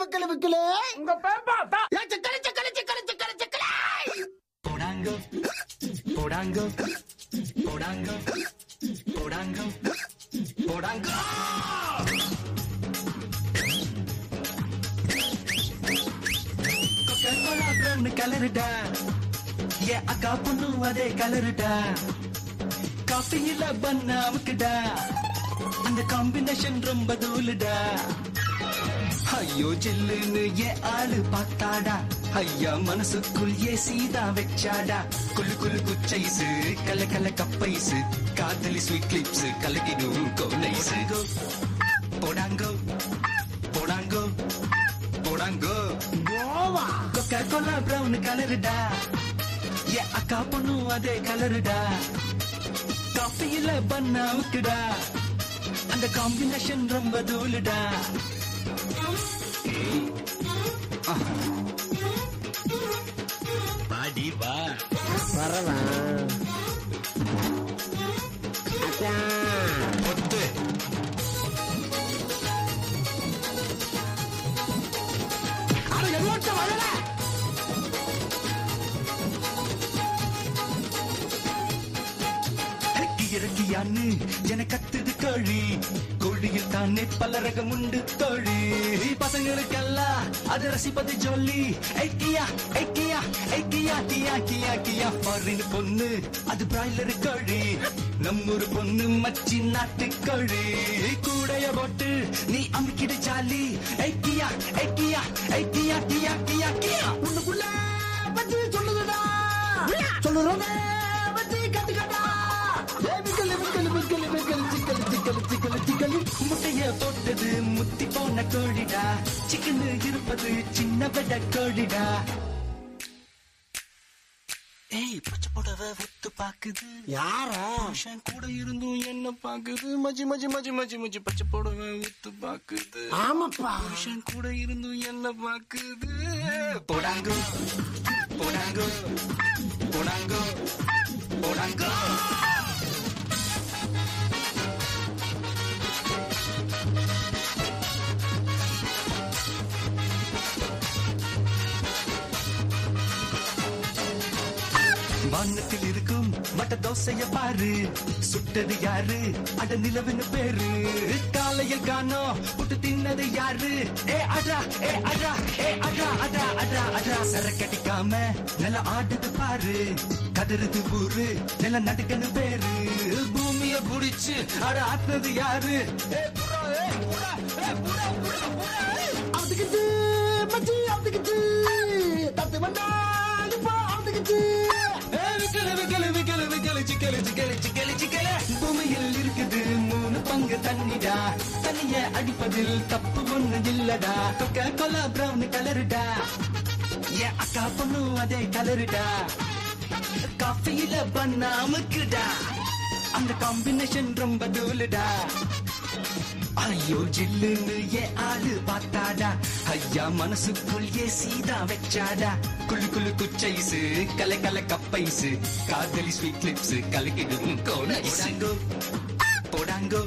விக்கல விக்கல உங்க பேப்பா ஏ சிக்கல சிக்கல சிக்கல சிக்கல சிக்கல. போடாங்கோ போடாங்கோ போடாங்கோ போடாங்கோ போடாங்கோ. கலருடா ஏ அக்கா பொண்ணு அதே கலருடா காஃபியில பண்ண அமுக்குடா அந்த காம்பினேஷன் ரொம்ப தூளுடா ஐயோ ஜில்லுன்னு ஏ ஆளு பார்த்தாடா. ஐயா மனசுக்குள் ஏ சீதா வச்சாடா. குளு குளு குச்சைசு கல கல கப்பைசு காதலி ஸ்வீட் கிளிப்ஸ் கலக்கிடும் கோலைசு போடாங்கோ போடாங்கோ போடாங்கோ. கோவா? Coca Cola brown கலருடா. ஏ அக்கா பொண்ணு அதே கலருடா. காஃபியில பண்ணாவுக்குடா அந்த காம்பினேஷன் ரொம்ப தூளுடா. Música இறக்கி என கத்துது கோழி கோழியில் தானே பல ரகம் உண்டு தோழி. பசங்களுக்கெல்லாம் அது ரசிப்பது ஜொல்லி. ஐக்கியா ஐக்கியா ஐக்கியா கியா கியா கியா ஃபாரின் பொண்ணு அது பிராய்லர் கோழி. நம்மூர் பொண்ணு மச்சி நாட்டு கோழி. கூடைய போட்டு நீ அமுக்கிடு ஜாலி. ஐக்கியா ஐக்கியா ஐக்கியா கியா கியா கியா. உன்னுக்குள்ள பத்தி சொல்லுதுடா. சொல்லுறோமே. முட்டைய போட்டது முத்தி போன கோழிடா சிக்கன் இருப்பது சின்ன பெட கோழிடா ஏய் பச்சை புடவை ஒத்து பாக்குது. யாரா? புருஷன் கூட இருந்தும் என்ன பாக்குது? மச்சி மச்சி மச்சி மச்சி மச்சி பச்சை புடவை ஒத்து பாக்குது. ஆமாப்பா. புருஷன் கூட இருந்தும் என்ன பாக்குது? போடாங்கோ. போடாங்கோ. போடாங்கோ. போடாங்கோ. வானத்தில் இருக்கும் மட்ட தோசைய பாரு. சுட்டது யாரு? அட நிலவுன்னு பேரு. காலையில் காணோ புட்டு தின்னது யாரு? ஏ அடா ஏ அடா ஏ அடா அடா அடா அடா. சரக்கடிக்காம நல்ல ஆடுது பாரு. கதறுது ஊரு நில நடுக்கன்னு பேரு. பூமிய புடிச்சு அட ஆத்துனது யாரு? ஏ அதுக்கு தண்ணிடா. தண்ணிய அடிப்பதில் தப்பு ஒண்ணு இல்லடா. கொக்க கொலா பிரவுன் கலருடா. என் அக்கா பொண்ணு அதே கலருடா. காஃபியில பண்ணாமுக்குடா. அந்த காம்பினேஷன் ரொம்ப தூளுடா. ஐயோ ஜில்லுன்னு ஏ ஆளு பார்த்தாடா. ஐயா மனசுக்குள் ஏ சீதா வச்சாடா. குழு குழு குச்சைசு கல கல கப்பைசு காதலி ஸ்வீட் கிளிப்ஸ் கலக்கிடும் கோடைசு போடாங்கோ.